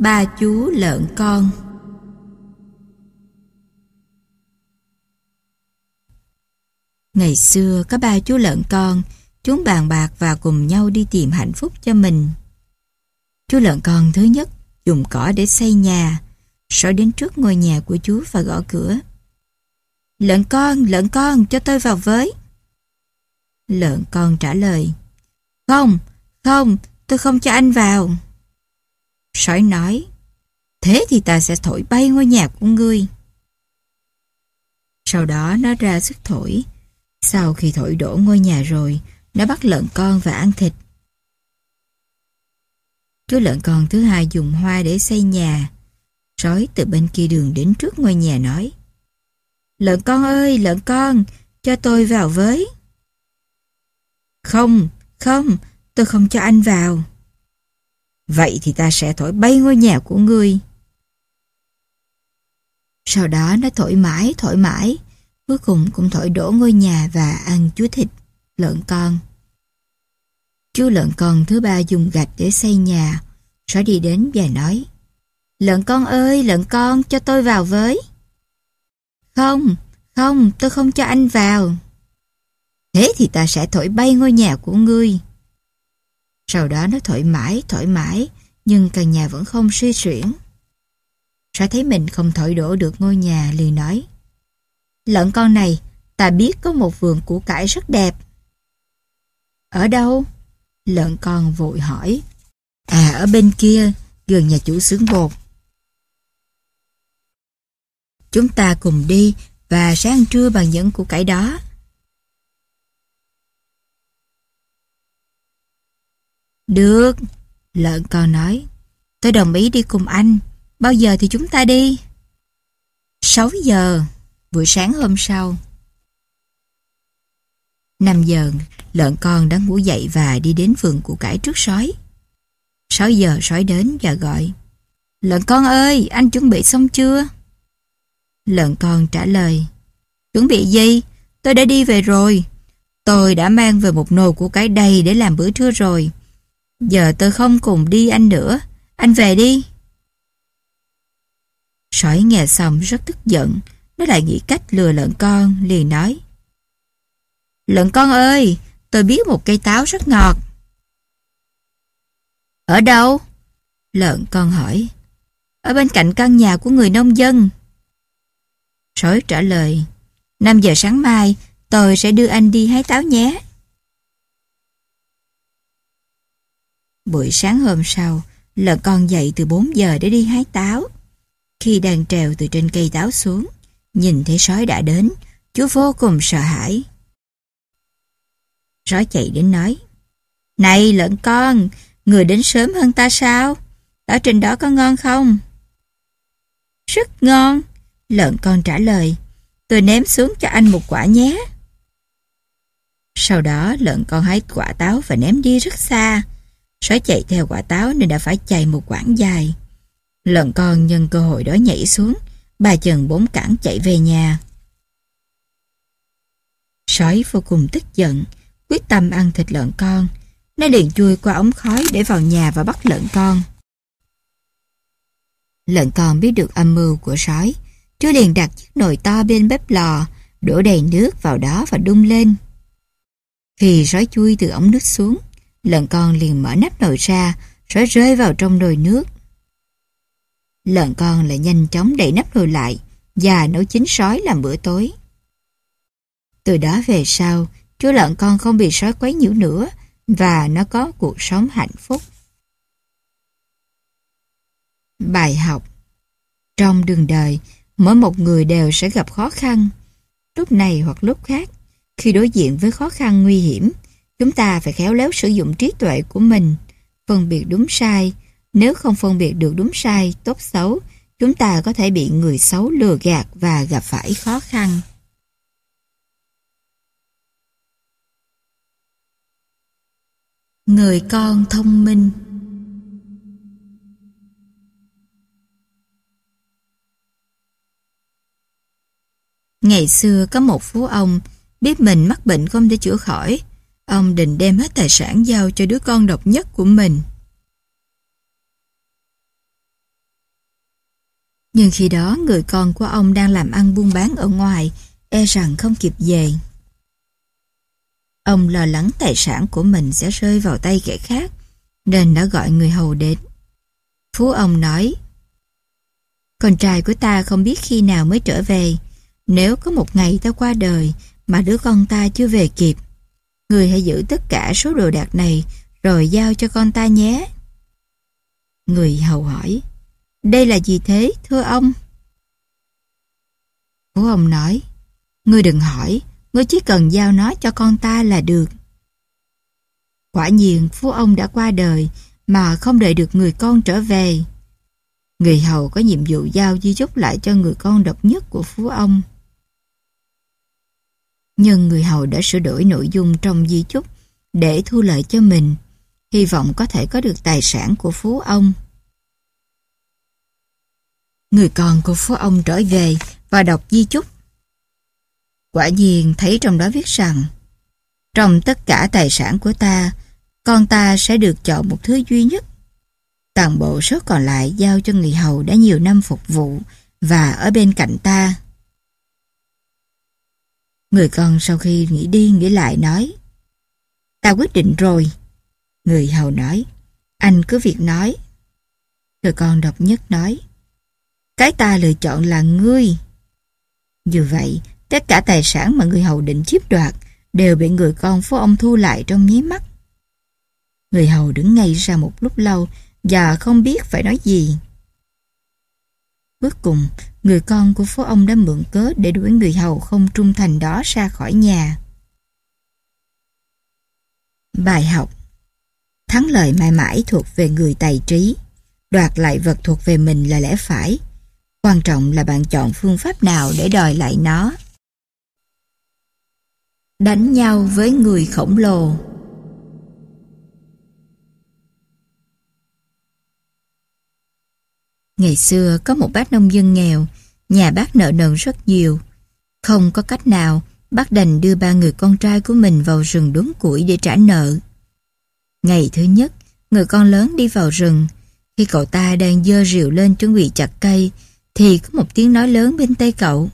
Ba chú lợn con Ngày xưa có ba chú lợn con, chúng bàn bạc và cùng nhau đi tìm hạnh phúc cho mình. Chú lợn con thứ nhất dùng cỏ để xây nhà, rồi đến trước ngôi nhà của chú và gõ cửa. Lợn con, lợn con, cho tôi vào với. Lợn con trả lời. Không, không, tôi không cho anh vào. Sói nói, thế thì ta sẽ thổi bay ngôi nhà của ngươi. Sau đó nó ra sức thổi. Sau khi thổi đổ ngôi nhà rồi, nó bắt lợn con và ăn thịt. Chú lợn con thứ hai dùng hoa để xây nhà. Sói từ bên kia đường đến trước ngôi nhà nói, Lợn con ơi, lợn con, cho tôi vào với. Không, không, tôi không cho anh vào. Vậy thì ta sẽ thổi bay ngôi nhà của ngươi. Sau đó nó thổi mãi, thổi mãi, cuối cùng cũng thổi đổ ngôi nhà và ăn chú thịt, lợn con. Chú lợn con thứ ba dùng gạch để xây nhà, sói đi đến và nói, Lợn con ơi, lợn con, cho tôi vào với. Không, không, tôi không cho anh vào. Thế thì ta sẽ thổi bay ngôi nhà của ngươi. Sau đó nó thổi mãi, thổi mãi, nhưng căn nhà vẫn không suy chuyển. Sẽ thấy mình không thổi đổ được ngôi nhà liền nói. Lợn con này, ta biết có một vườn củ cải rất đẹp. Ở đâu? Lợn con vội hỏi. À, ở bên kia, gần nhà chủ xưởng bột. Chúng ta cùng đi và sẽ ăn trưa bằng những củ cải đó. Được, lợn con nói. Tôi đồng ý đi cùng anh. Bao giờ thì chúng ta đi? 6 giờ, buổi sáng hôm sau. 5 giờ, lợn con đã ngủ dậy và đi đến vườn củ cải trước sói. 6 giờ sói đến và gọi. Lợn con ơi, anh chuẩn bị xong chưa? Lợn con trả lời. Chuẩn bị gì? Tôi đã đi về rồi. Tôi đã mang về một nồi củ cải đầy để làm bữa trưa rồi. Giờ tôi không cùng đi anh nữa. Anh về đi. Sói nghe xong rất tức giận. Nó lại nghĩ cách lừa lợn con, liền nói. Lợn con ơi, tôi biết một cây táo rất ngọt. Ở đâu? Lợn con hỏi. Ở bên cạnh căn nhà của người nông dân. Sói trả lời. 5 giờ sáng mai, tôi sẽ đưa anh đi hái táo nhé. Buổi sáng hôm sau, lợn con dậy từ 4 giờ để đi hái táo. Khi đang trèo từ trên cây táo xuống, nhìn thấy sói đã đến, chú vô cùng sợ hãi. Sói chạy đến nói, Này lợn con, người đến sớm hơn ta sao? Ở trên đó có ngon không? Rất ngon, lợn con trả lời, tôi ném xuống cho anh một quả nhé. Sau đó lợn con hái quả táo và ném đi rất xa. Sói chạy theo quả táo nên đã phải chạy một quãng dài. Lợn con nhân cơ hội đó nhảy xuống, bà chần bốn cẳng chạy về nhà. Sói vô cùng tức giận, quyết tâm ăn thịt lợn con. Nó liền chui qua ống khói để vào nhà và bắt lợn con. Lợn con biết được âm mưu của sói. Chú liền đặt chiếc nồi to bên bếp lò, đổ đầy nước vào đó và đun lên. Khi sói chui từ ống nước xuống, lợn con liền mở nắp nồi ra, sói rơi vào trong nồi nước. Lợn con lại nhanh chóng đẩy nắp nồi lại và nấu chín sói làm bữa tối. Từ đó về sau, chú lợn con không bị sói quấy nhiễu nữa và nó có cuộc sống hạnh phúc. Bài học Trong đường đời, mỗi một người đều sẽ gặp khó khăn. Lúc này hoặc lúc khác, khi đối diện với khó khăn nguy hiểm, chúng ta phải khéo léo sử dụng trí tuệ của mình, phân biệt đúng sai. Nếu không phân biệt được đúng sai, tốt xấu, chúng ta có thể bị người xấu lừa gạt và gặp phải khó khăn. Người con thông minh Ngày xưa có một phú ông biết mình mắc bệnh không thể chữa khỏi. Ông định đem hết tài sản giao cho đứa con độc nhất của mình. Nhưng khi đó người con của ông đang làm ăn buôn bán ở ngoài, e rằng không kịp về. Ông lo lắng tài sản của mình sẽ rơi vào tay kẻ khác, nên đã gọi người hầu đến. Phú ông nói, Con trai của ta không biết khi nào mới trở về, nếu có một ngày ta qua đời mà đứa con ta chưa về kịp, người hãy giữ tất cả số đồ đạc này rồi giao cho con ta nhé. Người hầu hỏi, đây là gì thế, thưa ông? Phú ông nói, ngươi đừng hỏi, ngươi chỉ cần giao nó cho con ta là được. Quả nhiên phú ông đã qua đời mà không đợi được người con trở về. Người hầu có nhiệm vụ giao di chúc lại cho người con độc nhất của phú ông. Nhưng người hầu đã sửa đổi nội dung trong di chúc để thu lợi cho mình, hy vọng có thể có được tài sản của phú ông. Người con của phú ông trở về và đọc di chúc. Quả nhiên thấy trong đó viết rằng trong tất cả tài sản của ta, con ta sẽ được chọn một thứ duy nhất. Toàn bộ số còn lại giao cho người hầu đã nhiều năm phục vụ và ở bên cạnh ta. Người con sau khi nghĩ đi nghĩ lại nói Ta quyết định rồi. Người hầu nói Anh cứ việc nói. Người con độc nhất nói Cái ta lựa chọn là ngươi. Dù vậy, tất cả tài sản mà người hầu định chiếm đoạt đều bị người con phố ông thu lại trong nháy mắt. Người hầu đứng ngay ra một lúc lâu và không biết phải nói gì. Cuối cùng, người con của phố ông đã mượn cớ để đuổi người hầu không trung thành đó ra khỏi nhà. Bài học Thắng lợi mãi mãi thuộc về người tài trí, đoạt lại vật thuộc về mình là lẽ phải. Quan trọng là bạn chọn phương pháp nào để đòi lại nó. Đánh nhau với người khổng lồ Ngày xưa có một bác nông dân nghèo, nhà bác nợ nần rất nhiều. Không có cách nào, bác đành đưa ba người con trai của mình vào rừng đốn củi để trả nợ. Ngày thứ nhất, người con lớn đi vào rừng. Khi cậu ta đang dơ rượu lên chuẩn bị chặt cây, thì có một tiếng nói lớn bên tay cậu.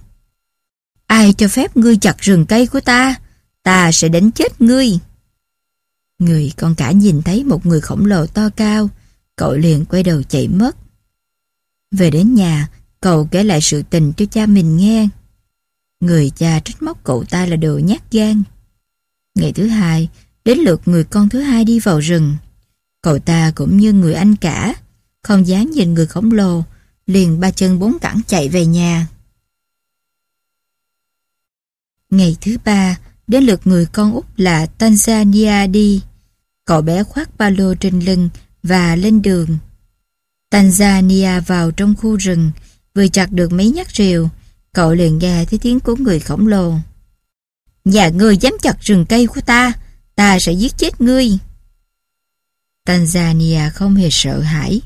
Ai cho phép ngươi chặt rừng cây của ta? Ta sẽ đánh chết ngươi. Người con cả nhìn thấy một người khổng lồ to cao, cậu liền quay đầu chạy mất. Về đến nhà, cậu kể lại sự tình cho cha mình nghe. Người cha trách móc cậu ta là đồ nhát gan. Ngày thứ hai, đến lượt người con thứ hai đi vào rừng. Cậu ta cũng như người anh cả, không dám nhìn người khổng lồ, liền ba chân bốn cẳng chạy về nhà. Ngày thứ ba, đến lượt người con út là Tanzania đi. Cậu bé khoác ba lô trên lưng và lên đường. Tanzania vào trong khu rừng, vừa chặt được mấy nhát rìu, cậu liền nghe thấy tiếng của người khổng lồ. Nhà ngươi dám chặt rừng cây của ta, ta sẽ giết chết ngươi. Tanzania không hề sợ hãi,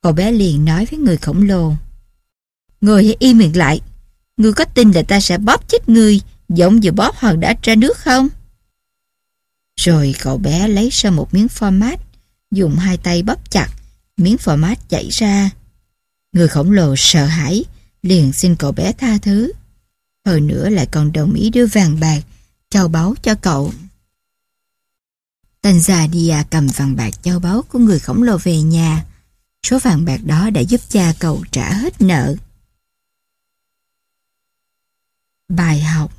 cậu bé liền nói với người khổng lồ. Ngươi hãy im miệng lại, ngươi có tin là ta sẽ bóp chết ngươi giống như bóp hòn đá ra nước không? Rồi cậu bé lấy ra một miếng format, dùng hai tay bóp chặt, miếng phò mát chảy ra. Người khổng lồ sợ hãi, liền xin cậu bé tha thứ. Hơn nữa lại còn đồng ý đưa vàng bạc, châu báu cho cậu. Tanzania cầm vàng bạc châu báu của người khổng lồ về nhà. Số vàng bạc đó đã giúp cha cậu trả hết nợ. Bài học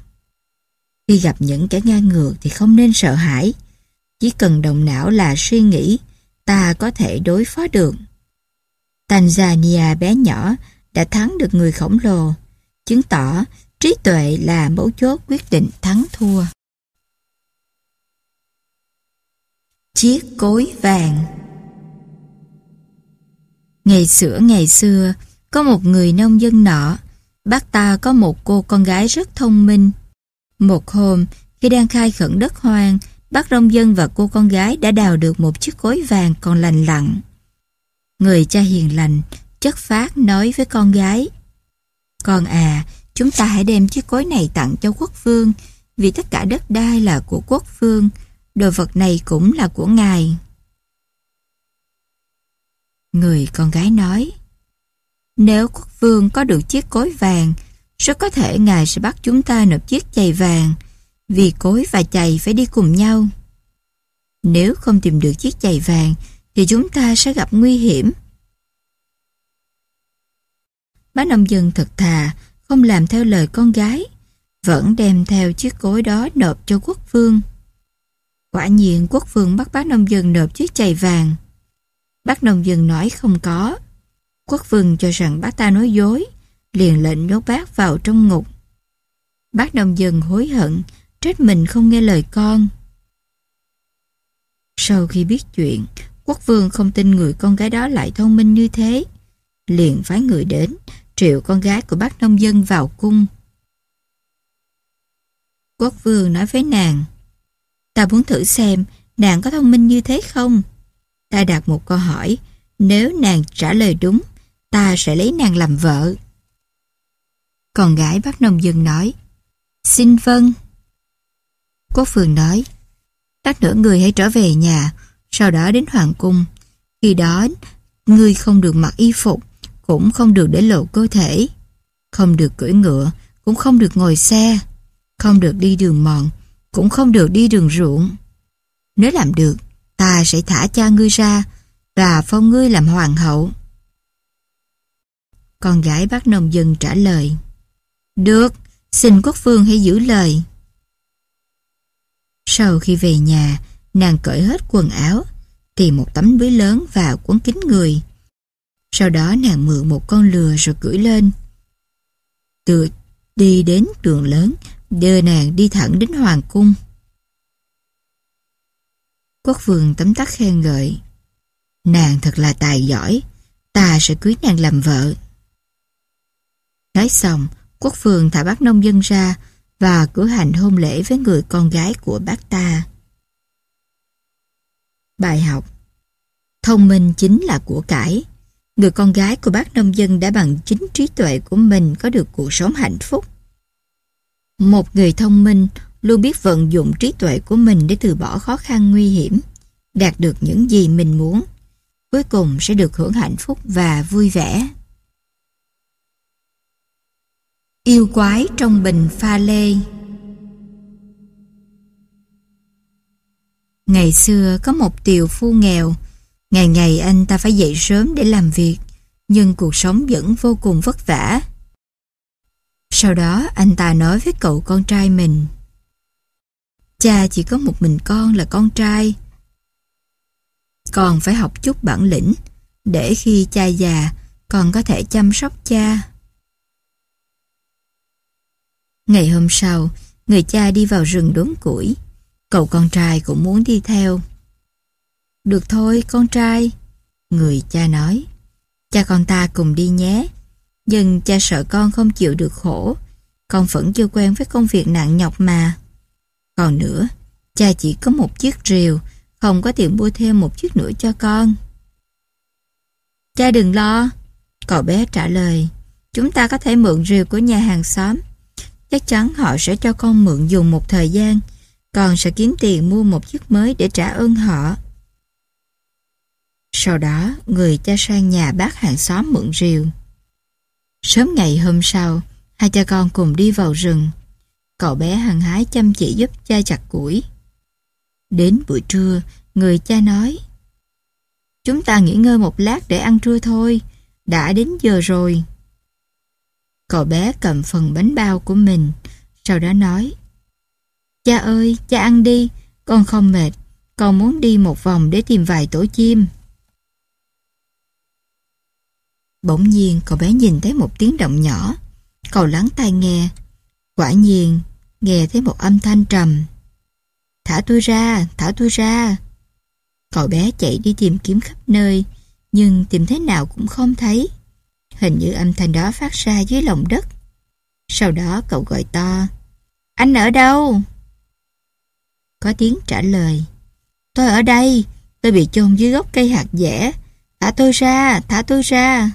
Khi gặp những kẻ ngang ngược thì không nên sợ hãi. Chỉ cần đồng não là suy nghĩ ta có thể đối phó được. Tanzania bé nhỏ đã thắng được người khổng lồ, chứng tỏ trí tuệ là mấu chốt quyết định thắng thua. Chiếc cối vàng Ngày xưa ngày xưa, có một người nông dân nọ, bác ta có một cô con gái rất thông minh. Một hôm, khi đang khai khẩn đất hoang, bác nông dân và cô con gái đã đào được một chiếc cối vàng còn lành lặn. Người cha hiền lành, chất phát nói với con gái. Con à, chúng ta hãy đem chiếc cối này tặng cho quốc vương, vì tất cả đất đai là của quốc vương, đồ vật này cũng là của ngài. Người con gái nói, Nếu quốc vương có được chiếc cối vàng, rất có thể ngài sẽ bắt chúng ta nộp chiếc giày vàng, vì cối và chày phải đi cùng nhau. Nếu không tìm được chiếc chày vàng, thì chúng ta sẽ gặp nguy hiểm. Bác nông dân thật thà, không làm theo lời con gái, vẫn đem theo chiếc cối đó nộp cho quốc vương. Quả nhiên quốc vương bắt bác nông dân nộp chiếc chày vàng. Bác nông dân nói không có. Quốc vương cho rằng bác ta nói dối, liền lệnh nhốt bác vào trong ngục. Bác nông dân hối hận, trách mình không nghe lời con. Sau khi biết chuyện, quốc vương không tin người con gái đó lại thông minh như thế. Liền phái người đến, triệu con gái của bác nông dân vào cung. Quốc vương nói với nàng, ta muốn thử xem nàng có thông minh như thế không? Ta đặt một câu hỏi, nếu nàng trả lời đúng, ta sẽ lấy nàng làm vợ. Con gái bác nông dân nói, xin vâng. Quốc vương nói, lát nữa người hãy trở về nhà, sau đó đến hoàng cung. Khi đó, người không được mặc y phục, cũng không được để lộ cơ thể, không được cưỡi ngựa, cũng không được ngồi xe, không được đi đường mòn, cũng không được đi đường ruộng. Nếu làm được, ta sẽ thả cha ngươi ra và phong ngươi làm hoàng hậu. Con gái bác nông dân trả lời. Được, xin quốc vương hãy giữ lời. Sau khi về nhà, nàng cởi hết quần áo, tìm một tấm lưới lớn và quấn kín người. Sau đó nàng mượn một con lừa rồi cưỡi lên. Từ đi đến đường lớn, đưa nàng đi thẳng đến hoàng cung. Quốc vương tấm tắc khen ngợi. Nàng thật là tài giỏi, ta sẽ cưới nàng làm vợ. Nói xong, quốc vương thả bác nông dân ra và cử hành hôn lễ với người con gái của bác ta. Bài học Thông minh chính là của cải. Người con gái của bác nông dân đã bằng chính trí tuệ của mình có được cuộc sống hạnh phúc. Một người thông minh luôn biết vận dụng trí tuệ của mình để từ bỏ khó khăn nguy hiểm, đạt được những gì mình muốn, cuối cùng sẽ được hưởng hạnh phúc và vui vẻ. Yêu quái trong bình pha lê. Ngày xưa có một tiều phu nghèo, ngày ngày anh ta phải dậy sớm để làm việc, nhưng cuộc sống vẫn vô cùng vất vả. Sau đó anh ta nói với cậu con trai mình Cha chỉ có một mình con là con trai. Còn phải học chút bản lĩnh Để khi cha già Còn có thể chăm sóc cha. Ngày hôm sau, Người cha đi vào rừng đốn củi. Cậu con trai cũng muốn đi theo. Được thôi, con trai, Người cha nói. Cha con ta cùng đi nhé. Nhưng cha sợ con không chịu được khổ. Con vẫn chưa quen với công việc nặng nhọc mà. Còn nữa, Cha chỉ có một chiếc rìu, Không có tiền mua thêm một chiếc nữa cho con. Cha đừng lo, Cậu bé trả lời. Chúng ta có thể mượn rìu của nhà hàng xóm. Chắc chắn họ sẽ cho con mượn dùng một thời gian còn sẽ kiếm tiền mua một chiếc mới để trả ơn họ Sau đó người cha sang nhà bác hàng xóm mượn rìu Sớm ngày hôm sau, hai cha con cùng đi vào rừng. Cậu bé hăng hái chăm chỉ giúp cha chặt củi. Đến buổi trưa, người cha nói Chúng ta nghỉ ngơi một lát để ăn trưa thôi, đã đến giờ rồi. Cậu bé cầm phần bánh bao của mình, sau đó nói Cha ơi, cha ăn đi, con không mệt, con muốn đi một vòng để tìm vài tổ chim. Bỗng nhiên cậu bé nhìn thấy một tiếng động nhỏ. Cậu lắng tai nghe. Quả nhiên, nghe thấy một âm thanh trầm. Thả tôi ra, thả tôi ra. Cậu bé chạy đi tìm kiếm khắp nơi, nhưng tìm thế nào cũng không thấy. Hình như âm thanh đó phát ra dưới lòng đất. Sau đó cậu gọi to. Anh ở đâu? Có tiếng trả lời. Tôi ở đây, tôi bị chôn dưới gốc cây hạt dẻ. Thả tôi ra, thả tôi ra.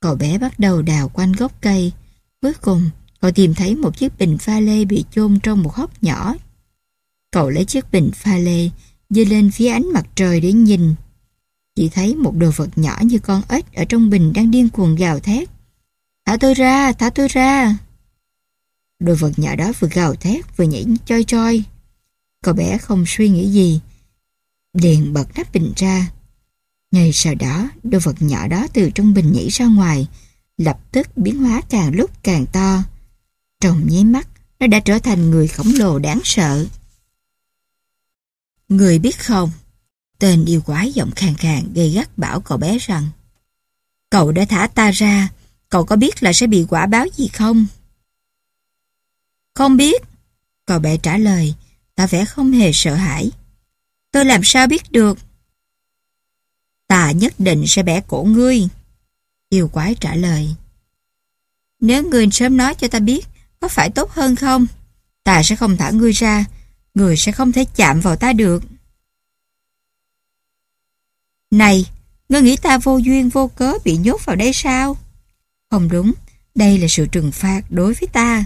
Cậu bé bắt đầu đào quanh gốc cây. Cuối cùng, cậu tìm thấy một chiếc bình pha lê bị chôn trong một hốc nhỏ. Cậu lấy chiếc bình pha lê, dơ lên phía ánh mặt trời để nhìn. Chị thấy một đồ vật nhỏ như con ếch ở trong bình đang điên cuồng gào thét. Thả tôi ra, thả tôi ra. Đồ vật nhỏ đó vừa gào thét vừa nhảy choi choi. Cậu bé không suy nghĩ gì. Liền bật nắp bình ra. Ngay sau đó, đồ vật nhỏ đó từ trong bình nhảy ra ngoài, lập tức biến hóa càng lúc càng to. Trong nháy mắt, nó đã trở thành người khổng lồ đáng sợ. Người biết không, tên yêu quái giọng khàn khàn gây gắt bảo cậu bé rằng Cậu đã thả ta ra, cậu có biết là sẽ bị quả báo gì không? Không biết. Cậu bé trả lời, ta vẻ không hề sợ hãi. Tôi làm sao biết được? Ta nhất định sẽ bẻ cổ ngươi. Yêu quái trả lời. Nếu ngươi sớm nói cho ta biết, có phải tốt hơn không? Ta sẽ không thả ngươi ra, người sẽ không thể chạm vào ta được. Này, ngươi nghĩ ta vô duyên vô cớ bị nhốt vào đây sao? Không đúng, đây là sự trừng phạt đối với ta.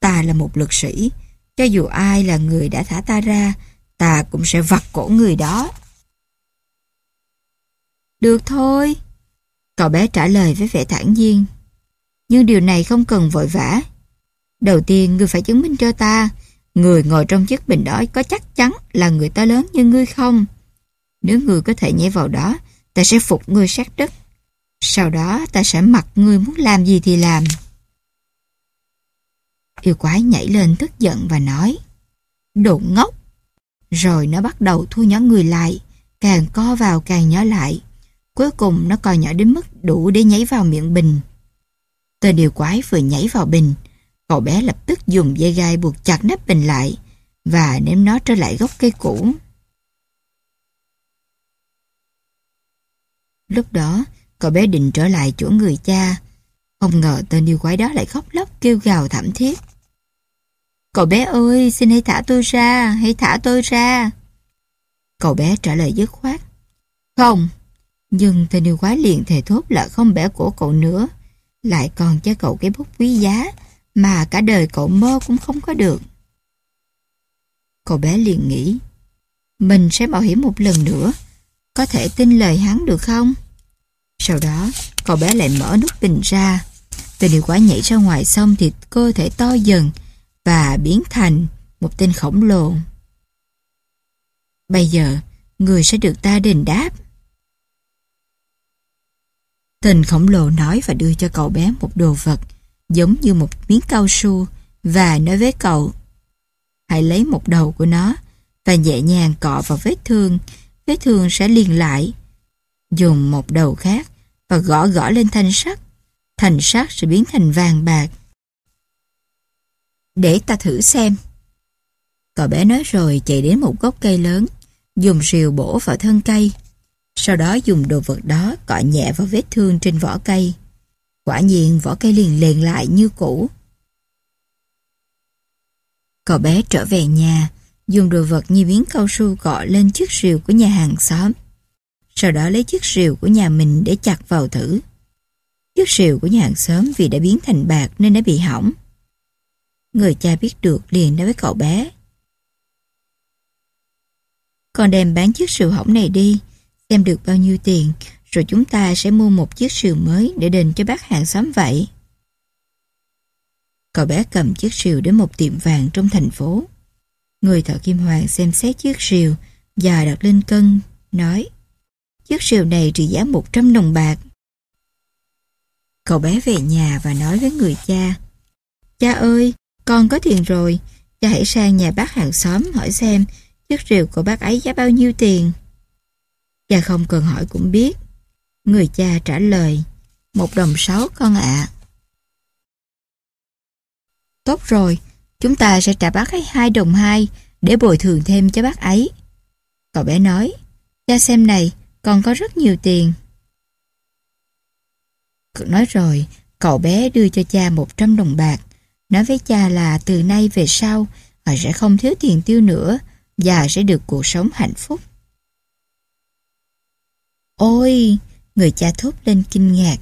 Ta là một lực sĩ, cho dù ai là người đã thả ta ra, ta cũng sẽ vặt cổ người đó. Được thôi. Cậu bé trả lời với vẻ thản nhiên. Nhưng điều này không cần vội vã. Đầu tiên ngươi phải chứng minh cho ta, người ngồi trong chiếc bình đó có chắc chắn là người ta lớn như ngươi không? Nếu ngươi có thể nhảy vào đó, ta sẽ phục ngươi sát đất. Sau đó ta sẽ mặc ngươi muốn làm gì thì làm. Yêu quái nhảy lên tức giận và nói Đồ ngốc Rồi nó bắt đầu thu nhỏ người lại Càng co vào càng nhỏ lại Cuối cùng nó coi nhỏ đến mức đủ để nhảy vào miệng bình Tên điều quái vừa nhảy vào bình Cậu bé lập tức dùng dây gai buộc chặt nắp bình lại Và ném nó trở lại gốc cây cũ Lúc đó Cậu bé định trở lại chỗ người cha Không ngờ tên yêu quái đó lại khóc lóc kêu gào thảm thiết Cậu bé ơi, xin hãy thả tôi ra, hãy thả tôi ra. Cậu bé trả lời dứt khoát. Không, nhưng tên yêu quái liền thề thốt là không bẻ cổ cậu nữa. Lại còn cho cậu cái bút quý giá mà cả đời cậu mơ cũng không có được. Cậu bé liền nghĩ, mình sẽ bảo hiểm một lần nữa, có thể tin lời hắn được không? Sau đó, cậu bé lại mở nút bình ra. Từ điều quả nhảy ra ngoài xong thì cơ thể to dần, và biến thành một tên khổng lồ. Bây giờ, người sẽ được ta đền đáp. Tên khổng lồ nói và đưa cho cậu bé một đồ vật giống như một miếng cao su và nói với cậu hãy lấy một đầu của nó và nhẹ nhàng cọ vào vết thương vết thương sẽ liền lại dùng một đầu khác và gõ gõ lên thanh sắt thanh sắt sẽ biến thành vàng bạc để ta thử xem. Cậu bé nói rồi chạy đến một gốc cây lớn, dùng rìu bổ vào thân cây. Sau đó dùng đồ vật đó cọ nhẹ vào vết thương trên vỏ cây. Quả nhiên vỏ cây liền liền lại như cũ. Cậu bé trở về nhà, dùng đồ vật như miếng cao su cọ lên chiếc rìu của nhà hàng xóm. Sau đó lấy chiếc rìu của nhà mình để chặt vào thử. Chiếc rìu của nhà hàng xóm vì đã biến thành bạc nên đã bị hỏng. Người cha biết được liền nói với cậu bé. Con đem bán chiếc rìu hỏng này đi, xem được bao nhiêu tiền, rồi chúng ta sẽ mua một chiếc rìu mới để đền cho bác hàng xóm vậy. Cậu bé cầm chiếc rìu đến một tiệm vàng trong thành phố. Người thợ kim hoàng xem xét chiếc rìu và đặt lên cân, nói Chiếc rìu này trị giá 100 đồng bạc. Cậu bé về nhà và nói với người cha Cha ơi, con có tiền rồi, cha hãy sang nhà bác hàng xóm hỏi xem chiếc rìu của bác ấy giá bao nhiêu tiền. Cha không cần hỏi cũng biết. Người cha trả lời, một đồng sáu con ạ. Tốt rồi, chúng ta sẽ trả bác ấy hai đồng hai để bồi thường thêm cho bác ấy. Cậu bé nói, cha xem này, con có rất nhiều tiền. Nói rồi, cậu bé đưa cho cha 100 đồng bạc nói với cha là từ nay về sau họ sẽ không thiếu tiền tiêu nữa và sẽ được cuộc sống hạnh phúc. Ôi, người cha thốt lên kinh ngạc.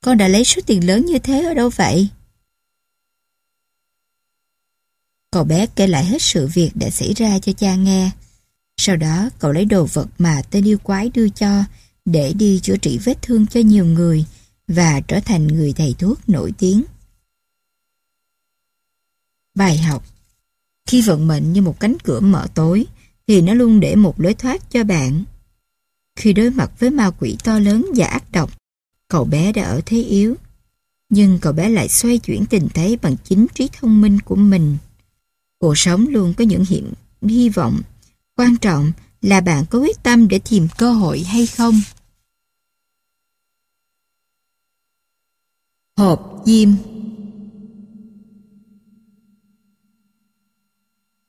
Con đã lấy số tiền lớn như thế ở đâu vậy? Cậu bé kể lại hết sự việc đã xảy ra cho cha nghe. Sau đó cậu lấy đồ vật mà tên yêu quái đưa cho để đi chữa trị vết thương cho nhiều người và trở thành người thầy thuốc nổi tiếng. Bài học Khi vận mệnh như một cánh cửa mở tối thì nó luôn để một lối thoát cho bạn. Khi đối mặt với ma quỷ to lớn và ác độc, cậu bé đã ở thế yếu. Nhưng cậu bé lại xoay chuyển tình thế bằng chính trí thông minh của mình. Cuộc sống luôn có những hiểm, hy vọng. Quan trọng là bạn có quyết tâm để tìm cơ hội hay không. Hộp diêm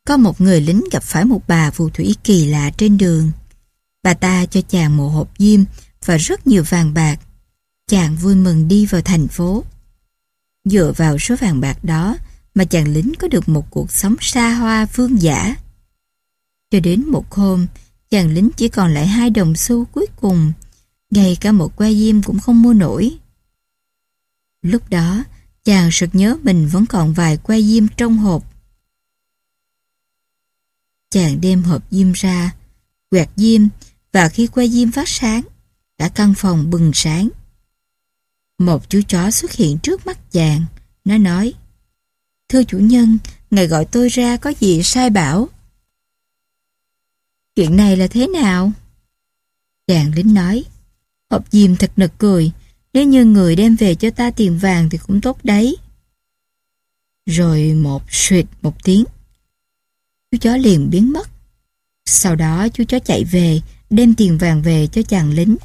Có một người lính gặp phải một bà phù thủy kỳ lạ trên đường. Bà ta cho chàng một hộp diêm và rất nhiều vàng bạc. Chàng vui mừng đi vào thành phố. Dựa vào số vàng bạc đó mà chàng lính có được một cuộc sống xa hoa vương giả. Cho đến một hôm, chàng lính chỉ còn lại hai đồng xu cuối cùng. Ngay cả một que diêm cũng không mua nổi. Lúc đó, chàng sực nhớ mình vẫn còn vài que diêm trong hộp. Chàng đem hộp diêm ra, quẹt diêm và khi que diêm phát sáng, cả căn phòng bừng sáng. Một chú chó xuất hiện trước mắt chàng. Nó nói, Thưa chủ nhân, ngài gọi tôi ra có gì sai bảo? Chuyện này là thế nào? Chàng lính nói, hộp diêm thật nực cười, nếu như người đem về cho ta tiền vàng thì cũng tốt đấy. Rồi một suyệt một tiếng. Chú chó liền biến mất. Sau đó chú chó chạy về, đem tiền vàng về cho chàng lính.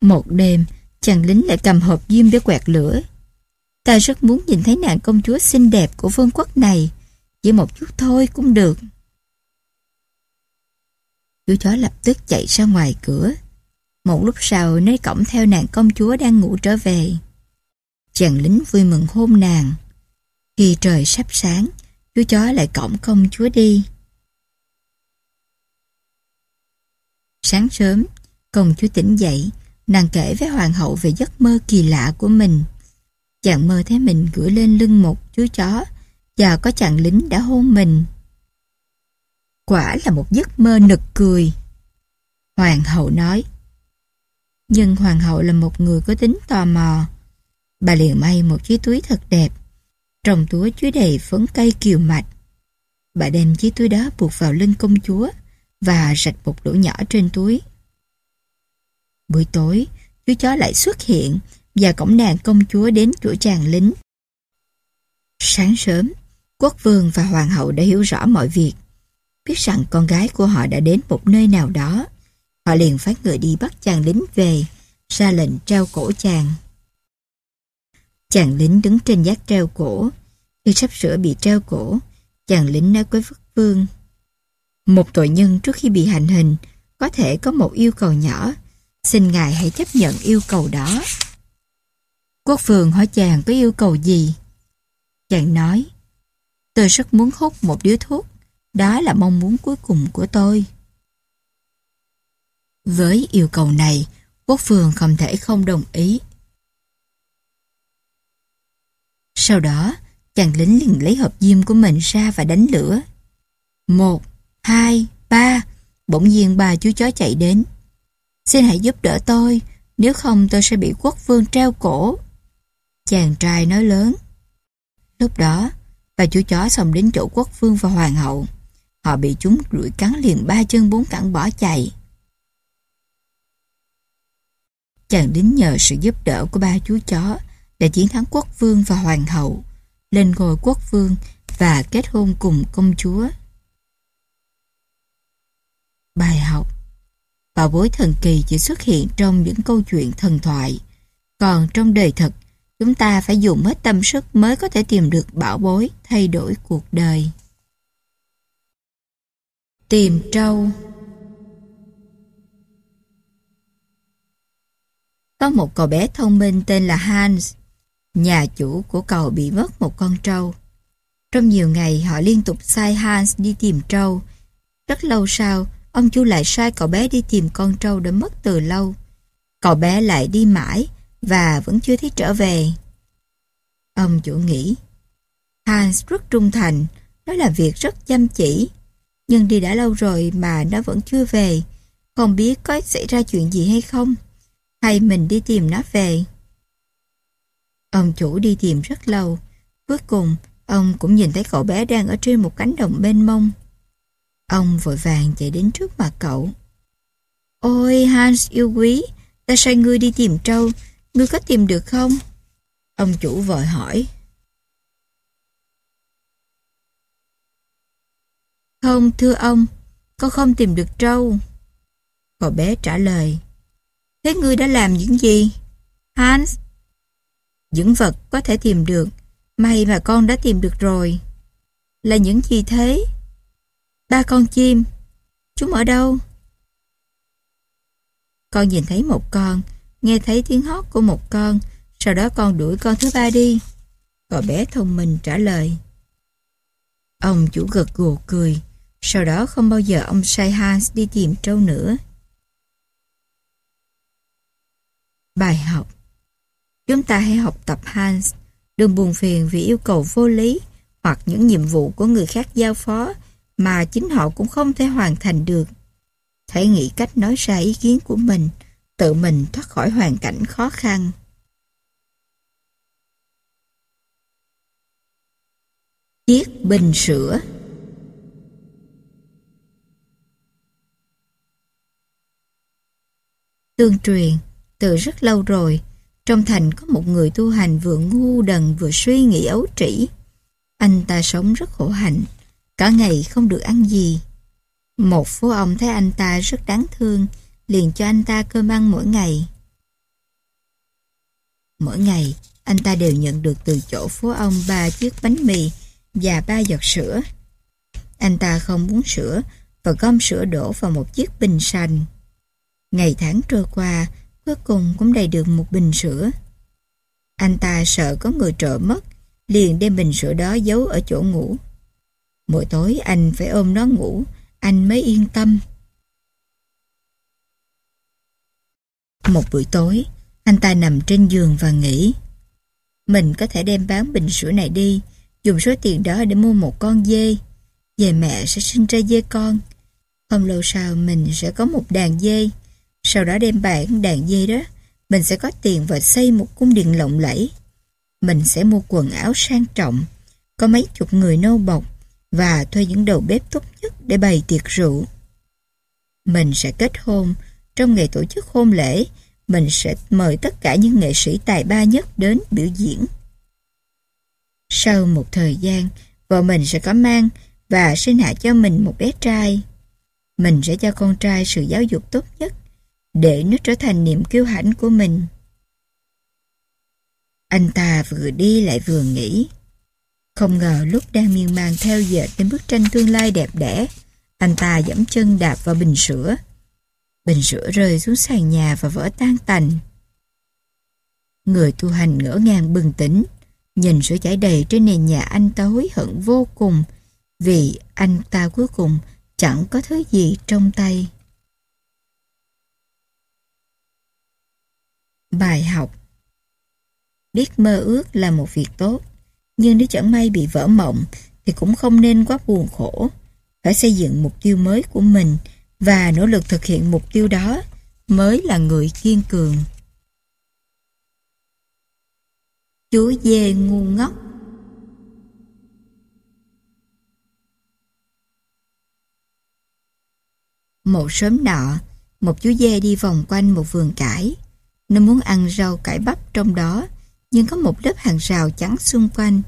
Một đêm, chàng lính lại cầm hộp diêm để quẹt lửa. Ta rất muốn nhìn thấy nàng công chúa xinh đẹp của vương quốc này. Chỉ một chút thôi cũng được. Chú chó lập tức chạy ra ngoài cửa. Một lúc sau nó cổng theo nàng công chúa đang ngủ trở về. Chàng lính vui mừng hôn nàng. Khi trời sắp sáng, chú chó lại cổng công chúa đi. Sáng sớm, công chúa tỉnh dậy, nàng kể với hoàng hậu về giấc mơ kỳ lạ của mình. Chàng mơ thấy mình gửi lên lưng một chú chó và có chàng lính đã hôn mình. Quả là một giấc mơ nực cười. Hoàng hậu nói. Nhưng hoàng hậu là một người có tính tò mò. Bà liền may một chiếc túi thật đẹp. Trong túi chứa đầy phấn cây kiều mạch. Bà đem chiếc túi đó buộc vào lưng công chúa và rạch một lỗ nhỏ trên túi. Buổi tối, chú chó lại xuất hiện và cổng nàng công chúa đến chỗ chàng lính. Sáng sớm, quốc vương và hoàng hậu đã hiểu rõ mọi việc. Biết rằng con gái của họ đã đến một nơi nào đó. Họ liền phái người đi bắt chàng lính về, ra lệnh treo cổ chàng. Chàng lính đứng trên giác treo cổ. Khi sắp sửa bị treo cổ, chàng lính nói với quốc vương. Một tội nhân trước khi bị hành hình có thể có một yêu cầu nhỏ. Xin ngài hãy chấp nhận yêu cầu đó. Quốc vương hỏi chàng có yêu cầu gì? Chàng nói, tôi rất muốn hút một điếu thuốc. Đó là mong muốn cuối cùng của tôi. Với yêu cầu này, quốc vương không thể không đồng ý. Sau đó, chàng lính liền lấy hộp diêm của mình ra và đánh lửa. Một, hai, ba, bỗng nhiên ba chú chó chạy đến. Xin hãy giúp đỡ tôi, nếu không tôi sẽ bị quốc vương treo cổ. Chàng trai nói lớn. Lúc đó, ba chú chó xông đến chỗ quốc vương và hoàng hậu. Họ bị chúng đuổi cắn liền ba chân bốn cẳng bỏ chạy. Chàng đến nhờ sự giúp đỡ của ba chú chó để chiến thắng quốc vương và hoàng hậu, lên ngôi quốc vương và kết hôn cùng công chúa. Bài học Bảo bối thần kỳ chỉ xuất hiện trong những câu chuyện thần thoại, còn trong đời thật, chúng ta phải dùng hết tâm sức mới có thể tìm được bảo bối thay đổi cuộc đời. Tìm trâu Có một cậu bé thông minh tên là Hans. Nhà chủ của cậu bị mất một con trâu. Trong nhiều ngày họ liên tục sai Hans đi tìm trâu. Rất lâu sau, ông chú lại sai cậu bé đi tìm con trâu đã mất từ lâu. Cậu bé lại đi mãi và vẫn chưa thấy trở về. Ông chủ nghĩ, Hans rất trung thành, Nó làm việc rất chăm chỉ. Nhưng đi đã lâu rồi mà nó vẫn chưa về. Không biết có xảy ra chuyện gì hay không? Hay mình đi tìm nó về? Ông chủ đi tìm rất lâu. Cuối cùng, ông cũng nhìn thấy cậu bé đang ở trên một cánh đồng bên mông. Ông vội vàng chạy đến trước mặt cậu. Ôi Hans yêu quý, ta sai ngươi đi tìm trâu, ngươi có tìm được không? Ông chủ vội hỏi. Không, thưa ông, con không tìm được trâu. Cậu bé trả lời. Thế ngươi đã làm những gì? Hans? Những vật có thể tìm được, may mà con đã tìm được rồi. Là những gì thế? Ba con chim. Chúng ở đâu? Con nhìn thấy một con, nghe thấy tiếng hót của một con, sau đó con đuổi con thứ ba đi. Cậu bé thông minh trả lời. Ông chủ gật gù cười, sau đó không bao giờ ông sai Hans đi tìm trâu nữa. Bài học Chúng ta hãy học tập Hans, đừng buồn phiền vì yêu cầu vô lý hoặc những nhiệm vụ của người khác giao phó mà chính họ cũng không thể hoàn thành được. Hãy nghĩ cách nói ra ý kiến của mình, tự mình thoát khỏi hoàn cảnh khó khăn. Chiếc bình sữa Tương truyền, từ rất lâu rồi, trong thành có một người tu hành vừa ngu đần vừa suy nghĩ ấu trĩ. Anh ta sống rất khổ hạnh, cả ngày không được ăn gì. Một phố ông thấy anh ta rất đáng thương, liền cho anh ta cơm ăn mỗi ngày. Mỗi ngày, anh ta đều nhận được từ chỗ phố ông ba chiếc bánh mì và ba giọt sữa. Anh ta không muốn sữa và gom sữa đổ vào một chiếc bình sành. Ngày tháng trôi qua, cuối cùng cũng đầy được một bình sữa. Anh ta sợ có người trộm mất, liền đem bình sữa đó giấu ở chỗ ngủ. Mỗi tối anh phải ôm nó ngủ, anh mới yên tâm. Một buổi tối, anh ta nằm trên giường và nghĩ Mình có thể đem bán bình sữa này đi, dùng số tiền đó để mua một con dê. Về mẹ sẽ sinh ra dê con. Không lâu sau mình sẽ có một đàn dê. Sau đó đem bán đàn dê đó, mình sẽ có tiền và xây một cung điện lộng lẫy. Mình sẽ mua quần áo sang trọng, có mấy chục người nô bọc và thuê những đầu bếp tốt nhất để bày tiệc rượu. Mình sẽ kết hôn, trong ngày tổ chức hôn lễ, mình sẽ mời tất cả những nghệ sĩ tài ba nhất đến biểu diễn. Sau một thời gian, vợ mình sẽ có mang và sinh hạ cho mình một bé trai. Mình sẽ cho con trai sự giáo dục tốt nhất để nó trở thành niềm kiêu hãnh của mình. Anh ta vừa đi lại vừa nghĩ. Không ngờ lúc đang miên man theo dệt trên bức tranh tương lai đẹp đẽ, anh ta dẫm chân đạp vào bình sữa. Bình sữa rơi xuống sàn nhà và vỡ tan tành. Người tu hành ngỡ ngàng bừng tỉnh, nhìn sữa chảy đầy trên nền nhà anh ta hối hận vô cùng vì anh ta cuối cùng chẳng có thứ gì trong tay. Bài học Biết mơ ước là một việc tốt, nhưng nếu chẳng may bị vỡ mộng thì cũng không nên quá buồn khổ. Phải xây dựng mục tiêu mới của mình và nỗ lực thực hiện mục tiêu đó mới là người kiên cường. Chú dê ngu ngốc Một sớm nọ, một chú dê đi vòng quanh một vườn cải. Nó muốn ăn rau cải bắp trong đó, nhưng có một lớp hàng rào trắng xung quanh,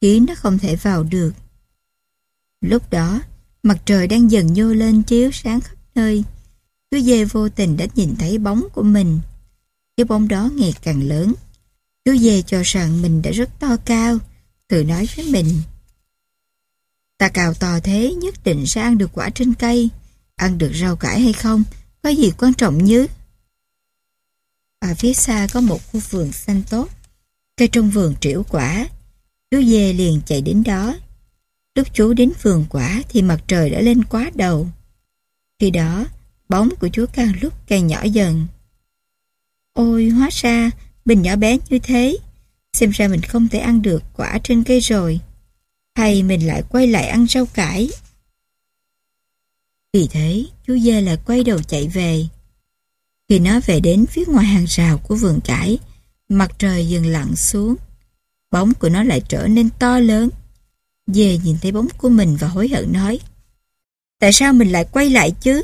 khiến nó không thể vào được. Lúc đó, mặt trời đang dần nhô lên chiếu sáng khắp nơi. Chú dê vô tình đã nhìn thấy bóng của mình. Cái bóng đó ngày càng lớn. Chú dê cho rằng mình đã rất to cao, tự nói với mình. Ta cào to thế nhất định sẽ ăn được quả trên cây, ăn được rau cải hay không, có gì quan trọng như. Ở phía xa có một khu vườn xanh tốt, cây trong vườn triểu quả, chú dê liền chạy đến đó. Lúc chú đến vườn quả thì mặt trời đã lên quá đầu. Khi đó, bóng của chúa càng lúc càng nhỏ dần. Ôi, hóa ra, mình nhỏ bé như thế. Xem ra mình không thể ăn được quả trên cây rồi. hay mình lại quay lại ăn rau cải? Vì thế, chú dê lại quay đầu chạy về. Khi nó về đến phía ngoài hàng rào của vườn cải, mặt trời dần lặn xuống. Bóng của nó lại trở nên to lớn. Dê nhìn thấy bóng của mình và hối hận nói Tại sao mình lại quay lại chứ?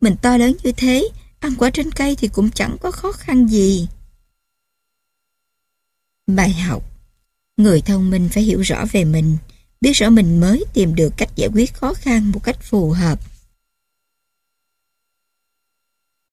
Mình to lớn như thế, ăn quả trên cây thì cũng chẳng có khó khăn gì. Bài học Người thông minh phải hiểu rõ về mình, biết rõ mình mới tìm được cách giải quyết khó khăn một cách phù hợp.